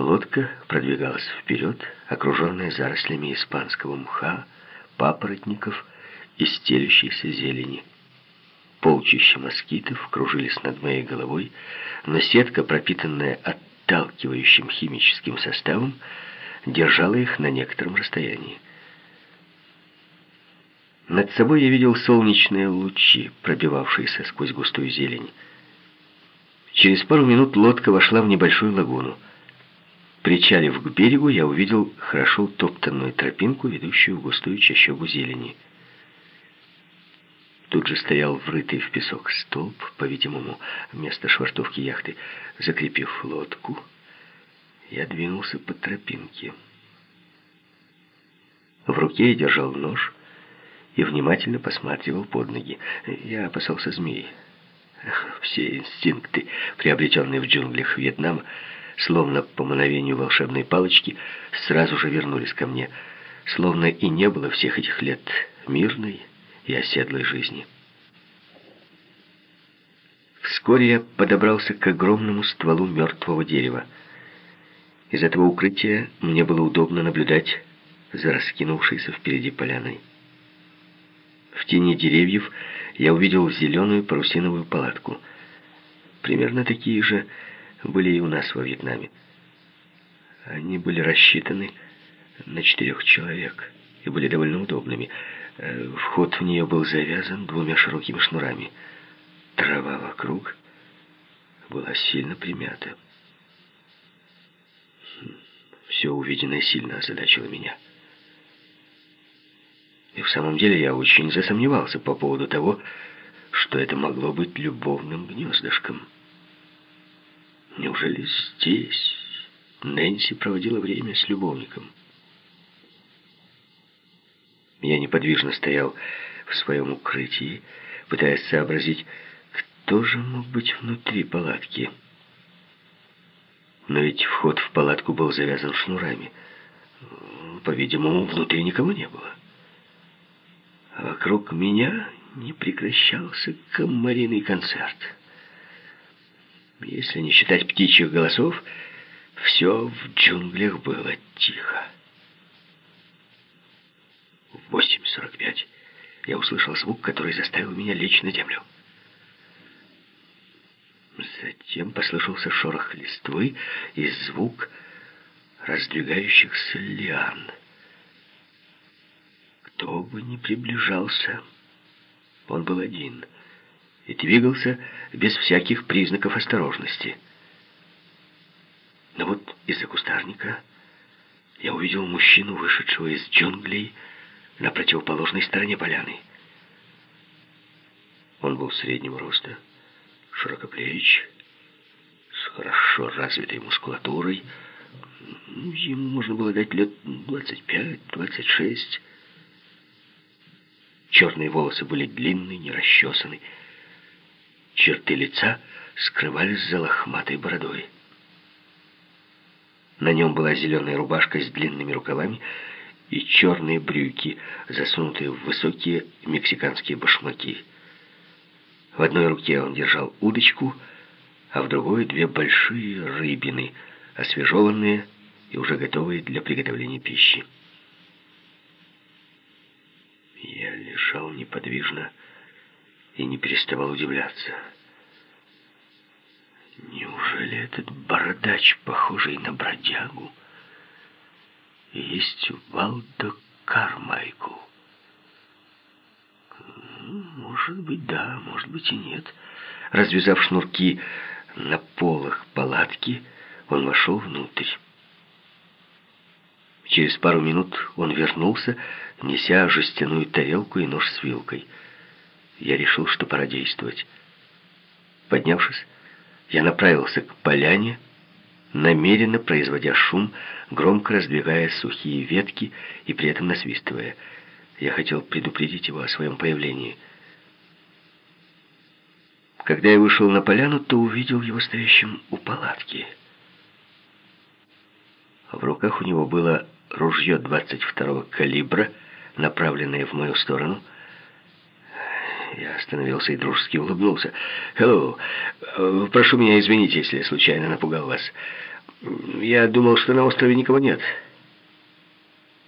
Лодка продвигалась вперед, окруженная зарослями испанского мха, папоротников и стелющейся зелени. Полчища москитов кружились над моей головой, но сетка, пропитанная отталкивающим химическим составом, держала их на некотором расстоянии. Над собой я видел солнечные лучи, пробивавшиеся сквозь густую зелень. Через пару минут лодка вошла в небольшую лагуну. Причалив к берегу, я увидел хорошо утоптанную тропинку, ведущую в густую чащобу зелени. Тут же стоял врытый в песок столб, по-видимому, вместо швартовки яхты. Закрепив лодку, я двинулся по тропинке. В руке я держал нож и внимательно посматривал под ноги. Я опасался змей. Все инстинкты, приобретенные в джунглях Вьетнама, словно по мановению волшебной палочки, сразу же вернулись ко мне, словно и не было всех этих лет мирной, и оседлой жизни. Вскоре я подобрался к огромному стволу мертвого дерева. Из этого укрытия мне было удобно наблюдать за раскинувшейся впереди поляной. В тени деревьев я увидел зеленую парусиновую палатку. Примерно такие же были и у нас во Вьетнаме. Они были рассчитаны на четырех человек и были довольно удобными. Э, вход в нее был завязан двумя широкими шнурами. Трава вокруг была сильно примята. Хм, Все увиденное сильно озадачило меня. И в самом деле я очень засомневался по поводу того, что это могло быть любовным гнездышком. Неужели здесь Нэнси проводила время с любовником? Я неподвижно стоял в своем укрытии, пытаясь сообразить, кто же мог быть внутри палатки. Но ведь вход в палатку был завязан шнурами. По-видимому, внутри никого не было. А вокруг меня не прекращался комариный концерт. Если не считать птичьих голосов, все в джунглях было тихо. В 8.45 я услышал звук, который заставил меня лечь на землю. Затем послышался шорох листвы и звук раздвигающихся лиан. Кто бы ни приближался, он был один и двигался без всяких признаков осторожности. Но вот из-за кустарника я увидел мужчину, вышедшего из джунглей, на противоположной стороне поляны. Он был среднего роста, широкоплеч, с хорошо развитой мускулатурой. Ему можно было дать лет 25-26. Черные волосы были длинные, не расчесаны. Черты лица скрывались за лохматой бородой. На нем была зеленая рубашка с длинными рукавами и черные брюки, засунутые в высокие мексиканские башмаки. В одной руке он держал удочку, а в другой две большие рыбины, освежеванные и уже готовые для приготовления пищи. Я лежал неподвижно и не переставал удивляться. Неужели этот бородач, похожий на бродягу, есть Валдо Кармайкл? Может быть, да, может быть и нет. Развязав шнурки на полах палатки, он вошел внутрь. Через пару минут он вернулся, неся жестяную тарелку и нож с вилкой. Я решил, что пора действовать. Поднявшись, я направился к поляне, намеренно производя шум, громко раздвигая сухие ветки и при этом насвистывая. Я хотел предупредить его о своем появлении. Когда я вышел на поляну, то увидел его стоящим у палатки. В руках у него было ружье 22-го калибра, направленное в мою сторону. Я остановился и дружески улыбнулся. «Hello. Прошу меня извинить, если случайно напугал вас. Я думал, что на острове никого нет.